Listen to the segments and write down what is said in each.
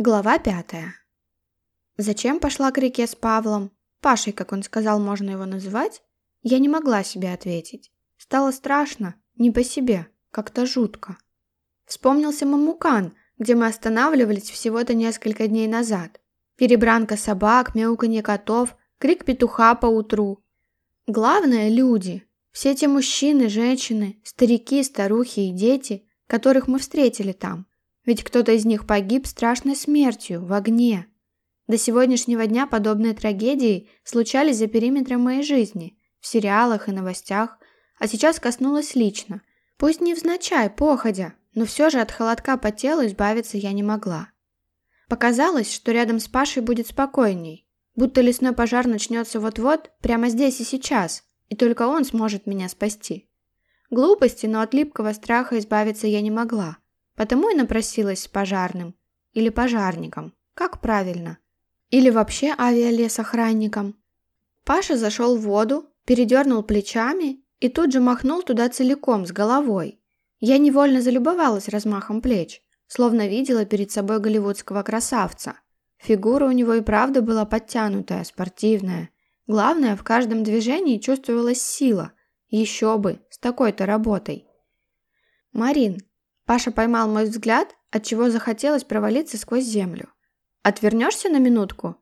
Глава пятая. Зачем пошла к реке с Павлом, Пашей, как он сказал, можно его называть, я не могла себе ответить. Стало страшно, не по себе, как-то жутко. Вспомнился Мамукан, где мы останавливались всего-то несколько дней назад. Перебранка собак, мяуканье котов, крик петуха по утру. Главное – люди. Все те мужчины, женщины, старики, старухи и дети, которых мы встретили там – ведь кто-то из них погиб страшной смертью, в огне. До сегодняшнего дня подобные трагедии случались за периметром моей жизни, в сериалах и новостях, а сейчас коснулась лично. Пусть невзначай, походя, но все же от холодка по телу избавиться я не могла. Показалось, что рядом с Пашей будет спокойней, будто лесной пожар начнется вот-вот, прямо здесь и сейчас, и только он сможет меня спасти. Глупости, но от липкого страха избавиться я не могла. Потому и напросилась пожарным. Или пожарником. Как правильно. Или вообще авиалесохранником. Паша зашел в воду, передернул плечами и тут же махнул туда целиком, с головой. Я невольно залюбовалась размахом плеч, словно видела перед собой голливудского красавца. Фигура у него и правда была подтянутая, спортивная. Главное, в каждом движении чувствовалась сила. Еще бы, с такой-то работой. «Марин, Паша поймал мой взгляд, от чего захотелось провалиться сквозь землю. «Отвернешься на минутку?»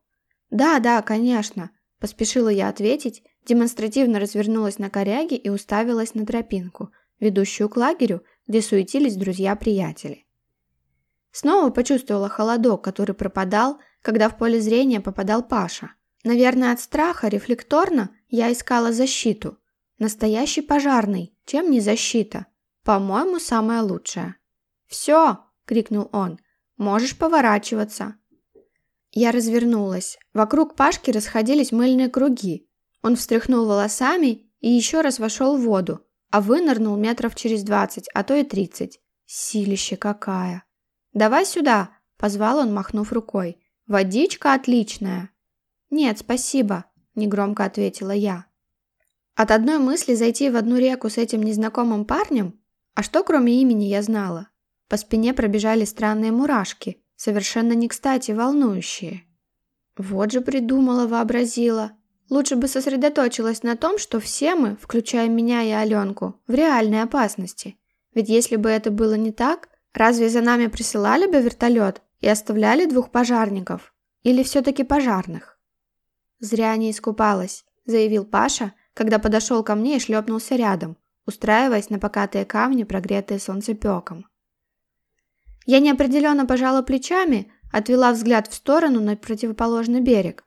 «Да, да, конечно», – поспешила я ответить, демонстративно развернулась на коряге и уставилась на тропинку, ведущую к лагерю, где суетились друзья-приятели. Снова почувствовала холодок, который пропадал, когда в поле зрения попадал Паша. Наверное, от страха, рефлекторно, я искала защиту. Настоящий пожарный, чем не защита – По-моему, самое лучшее. «Все!» – крикнул он. «Можешь поворачиваться!» Я развернулась. Вокруг Пашки расходились мыльные круги. Он встряхнул волосами и еще раз вошел в воду, а вынырнул метров через двадцать, а то и тридцать. Силище какая! «Давай сюда!» – позвал он, махнув рукой. «Водичка отличная!» «Нет, спасибо!» – негромко ответила я. От одной мысли зайти в одну реку с этим незнакомым парнем а что кроме имени я знала? По спине пробежали странные мурашки, совершенно не кстати волнующие. Вот же придумала, вообразила. Лучше бы сосредоточилась на том, что все мы, включая меня и Аленку, в реальной опасности. Ведь если бы это было не так, разве за нами присылали бы вертолет и оставляли двух пожарников? Или все-таки пожарных? Зря не искупалась, заявил Паша, когда подошел устраиваясь на покатые камни, прогретые солнцем пеком. Я неопределенно пожала плечами, отвела взгляд в сторону на противоположный берег.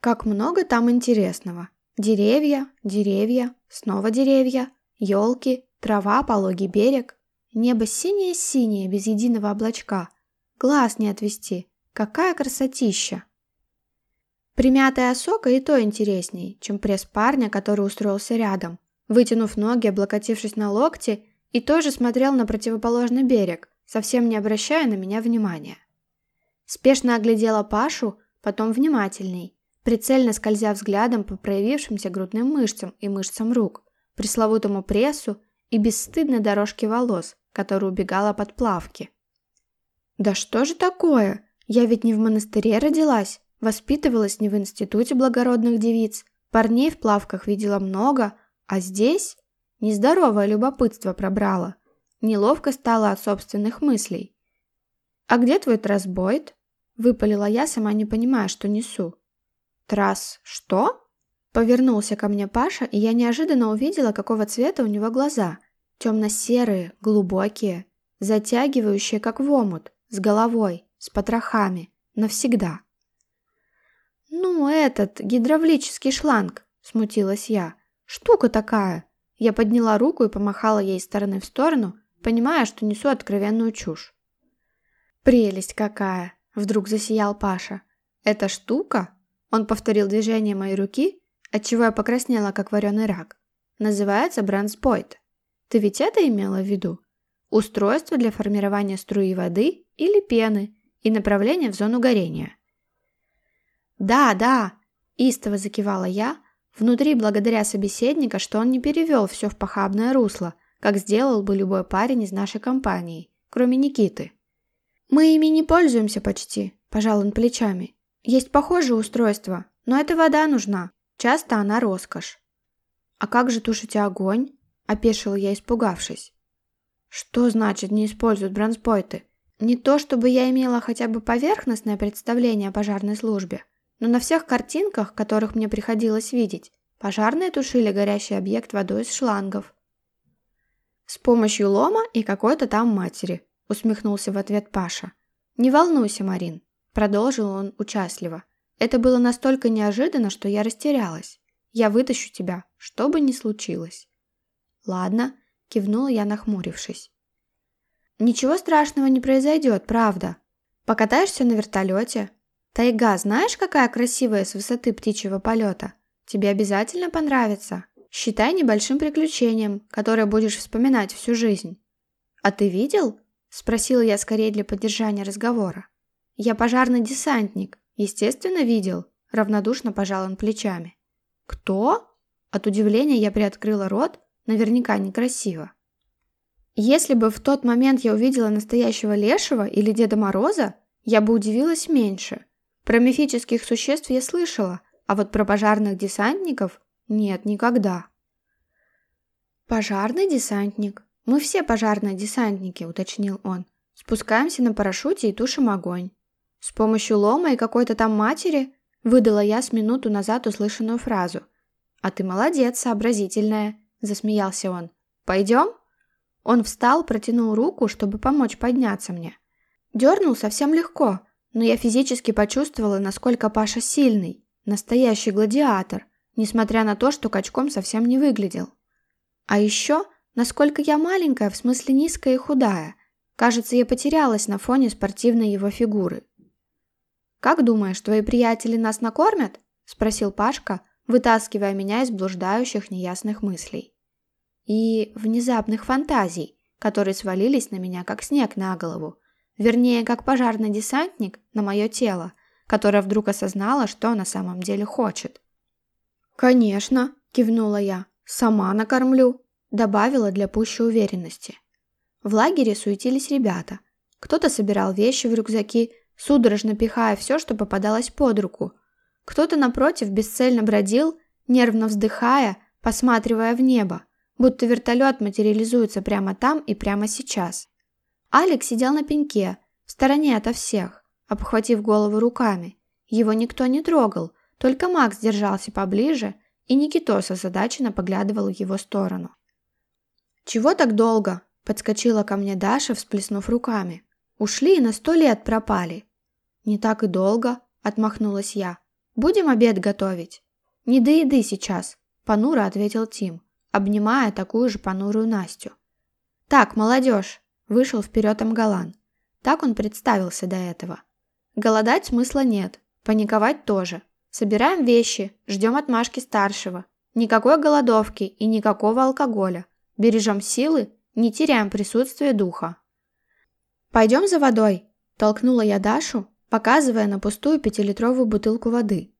Как много там интересного. Деревья, деревья, снова деревья, елки, трава, пологий берег. Небо синее-синее, без единого облачка. Глаз не отвести. Какая красотища! Примятая осока и то интересней, чем пресс парня, который устроился рядом. вытянув ноги, облокотившись на локти, и тоже смотрел на противоположный берег, совсем не обращая на меня внимания. Спешно оглядела Пашу, потом внимательней, прицельно скользя взглядом по проявившимся грудным мышцам и мышцам рук, пресловутому прессу и бесстыдной дорожке волос, которая убегала под плавки. «Да что же такое? Я ведь не в монастыре родилась, воспитывалась не в институте благородных девиц, парней в плавках видела много, а А здесь нездоровое любопытство пробрало. Неловко стало от собственных мыслей. «А где твой трасбойт?» – выпалила я, сама не понимая, что несу. «Трас что?» Повернулся ко мне Паша, и я неожиданно увидела, какого цвета у него глаза. Темно-серые, глубокие, затягивающие, как в омут, с головой, с потрохами, навсегда. «Ну, этот, гидравлический шланг», – смутилась я. «Штука такая!» Я подняла руку и помахала ей из стороны в сторону, понимая, что несу откровенную чушь. «Прелесть какая!» – вдруг засиял Паша. «Эта штука?» – он повторил движение моей руки, отчего я покраснела, как вареный рак. «Называется бранспойт. Ты ведь это имела в виду? Устройство для формирования струи воды или пены и направление в зону горения». «Да, да!» – истово закивала я, Внутри, благодаря собеседника, что он не перевел все в похабное русло, как сделал бы любой парень из нашей компании, кроме Никиты. «Мы ими не пользуемся почти», – пожал он плечами. «Есть похожие устройства, но эта вода нужна. Часто она роскошь». «А как же тушите огонь?» – опешила я, испугавшись. «Что значит не используют бронспойты? Не то, чтобы я имела хотя бы поверхностное представление о пожарной службе» но на всех картинках, которых мне приходилось видеть, пожарные тушили горящий объект водой из шлангов. «С помощью лома и какой-то там матери», — усмехнулся в ответ Паша. «Не волнуйся, Марин», — продолжил он участливо. «Это было настолько неожиданно, что я растерялась. Я вытащу тебя, что бы ни случилось». «Ладно», — кивнула я, нахмурившись. «Ничего страшного не произойдет, правда. Покатаешься на вертолете, Тайга, знаешь, какая красивая с высоты птичьего полета? Тебе обязательно понравится. Считай небольшим приключением, которое будешь вспоминать всю жизнь». «А ты видел?» – спросила я скорее для поддержания разговора. «Я пожарный десантник. Естественно, видел», – равнодушно пожал он плечами. «Кто?» От удивления я приоткрыла рот, наверняка некрасиво. Если бы в тот момент я увидела настоящего Лешего или Деда Мороза, я бы удивилась меньше. Про Про мифических существ я слышала, а вот про пожарных десантников нет никогда. «Пожарный десантник? Мы все пожарные десантники», — уточнил он. «Спускаемся на парашюте и тушим огонь. С помощью лома и какой-то там матери?» — выдала я с минуту назад услышанную фразу. «А ты молодец, сообразительная», — засмеялся он. «Пойдем?» Он встал, протянул руку, чтобы помочь подняться мне. Дернул совсем легко — но я физически почувствовала, насколько Паша сильный, настоящий гладиатор, несмотря на то, что качком совсем не выглядел. А еще, насколько я маленькая, в смысле низкая и худая. Кажется, я потерялась на фоне спортивной его фигуры. «Как думаешь, твои приятели нас накормят?» – спросил Пашка, вытаскивая меня из блуждающих неясных мыслей. И внезапных фантазий, которые свалились на меня, как снег на голову. Вернее, как пожарный десантник на мое тело, которое вдруг осознало, что на самом деле хочет. «Конечно», – кивнула я, – «сама накормлю», – добавила для пущей уверенности. В лагере суетились ребята. Кто-то собирал вещи в рюкзаки, судорожно пихая все, что попадалось под руку. Кто-то, напротив, бесцельно бродил, нервно вздыхая, посматривая в небо, будто вертолет материализуется прямо там и прямо сейчас. Алекс сидел на пеньке, в стороне ото всех, обхватив голову руками. Его никто не трогал, только Макс держался поближе, и Никитос озадаченно поглядывал в его сторону. «Чего так долго?» – подскочила ко мне Даша, всплеснув руками. «Ушли и на сто лет пропали». «Не так и долго», – отмахнулась я. «Будем обед готовить?» «Не до еды сейчас», – понуро ответил Тим, обнимая такую же понурую Настю. «Так, молодежь, Вышел вперед Амгалан. Так он представился до этого. Голодать смысла нет, паниковать тоже. Собираем вещи, ждем отмашки старшего. Никакой голодовки и никакого алкоголя. Бережем силы, не теряем присутствие духа. «Пойдем за водой», – толкнула я Дашу, показывая на пустую пятилитровую бутылку воды.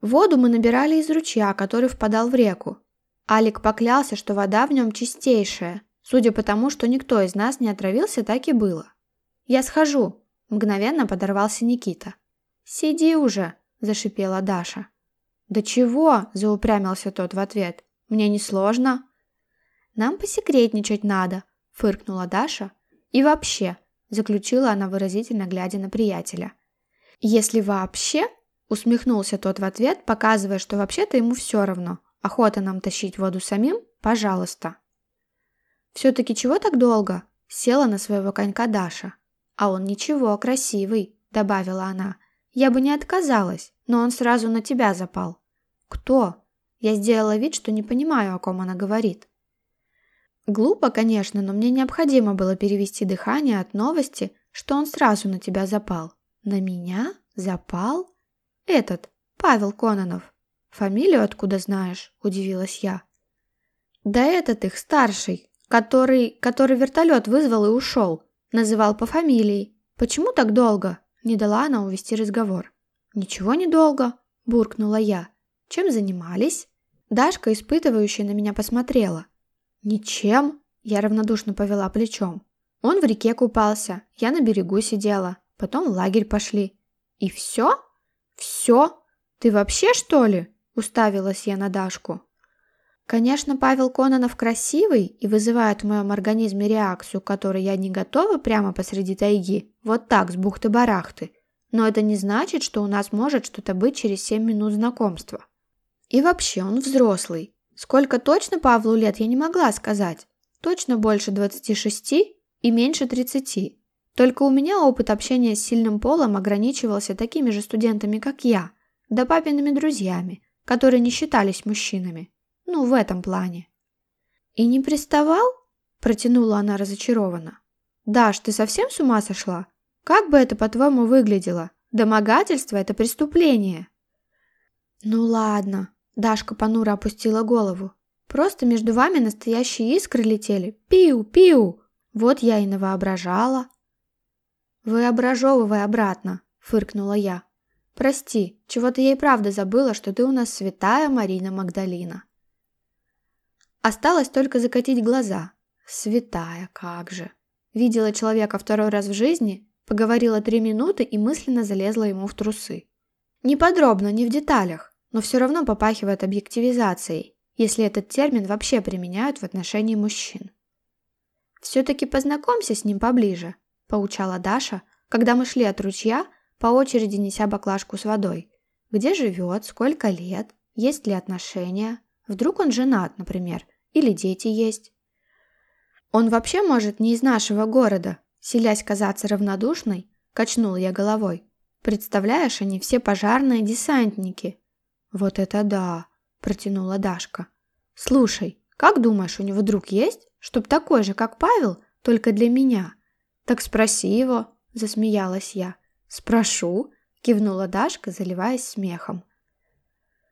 Воду мы набирали из ручья, который впадал в реку. Алик поклялся, что вода в нем чистейшая, Судя по тому, что никто из нас не отравился, так и было. «Я схожу», – мгновенно подорвался Никита. «Сиди уже», – зашипела Даша. «Да чего?» – заупрямился тот в ответ. «Мне не сложно». «Нам посекретничать надо», – фыркнула Даша. «И вообще», – заключила она выразительно, глядя на приятеля. «Если вообще?» – усмехнулся тот в ответ, показывая, что вообще-то ему все равно. Охота нам тащить воду самим? Пожалуйста. Все-таки чего так долго?» – села на своего конька Даша. «А он ничего, красивый», – добавила она. «Я бы не отказалась, но он сразу на тебя запал». «Кто?» Я сделала вид, что не понимаю, о ком она говорит. Глупо, конечно, но мне необходимо было перевести дыхание от новости, что он сразу на тебя запал. На меня? Запал? Этот, Павел Кононов. Фамилию откуда знаешь? Удивилась я. Да этот их старший, который, который вертолет вызвал и ушел. Называл по фамилии. Почему так долго?» Не дала она увести разговор. «Ничего недолго», – буркнула я. «Чем занимались?» Дашка, испытывающая, на меня посмотрела. «Ничем», – я равнодушно повела плечом. «Он в реке купался, я на берегу сидела, потом в лагерь пошли». «И все?» «Все? Ты вообще, что ли?» – уставилась я на Дашку. Конечно, Павел Кононов красивый и вызывает в моем организме реакцию, которой я не готова прямо посреди тайги, вот так, с бухты-барахты. Но это не значит, что у нас может что-то быть через семь минут знакомства. И вообще, он взрослый. Сколько точно Павлу лет, я не могла сказать. Точно больше 26 и меньше 30. Только у меня опыт общения с сильным полом ограничивался такими же студентами, как я, да папиными друзьями, которые не считались мужчинами. ну в этом плане». «И не приставал?» – протянула она разочарованно. «Даш, ты совсем с ума сошла? Как бы это, по-твоему, выглядело? Домогательство – это преступление!» «Ну ладно», – Дашка понуро опустила голову. «Просто между вами настоящие искры летели. Пиу-пиу! Вот я и навоображала». «Выображевывай обратно», – фыркнула я. «Прости, чего-то я и правда забыла, что ты у нас святая Марина Магдалина». Осталось только закатить глаза. Святая, как же. Видела человека второй раз в жизни, поговорила три минуты и мысленно залезла ему в трусы. Не подробно, не в деталях, но все равно попахивает объективизацией, если этот термин вообще применяют в отношении мужчин. «Все-таки познакомься с ним поближе», – поучала Даша, когда мы шли от ручья, по очереди неся баклажку с водой. «Где живет? Сколько лет? Есть ли отношения? Вдруг он женат, например?» или дети есть. Он вообще может не из нашего города, селясь казаться равнодушной, качнул я головой. Представляешь, они все пожарные десантники. Вот это да, протянула Дашка. Слушай, как думаешь, у него друг есть, чтоб такой же, как Павел, только для меня? Так спроси его, засмеялась я. Спрошу, кивнула Дашка, заливаясь смехом.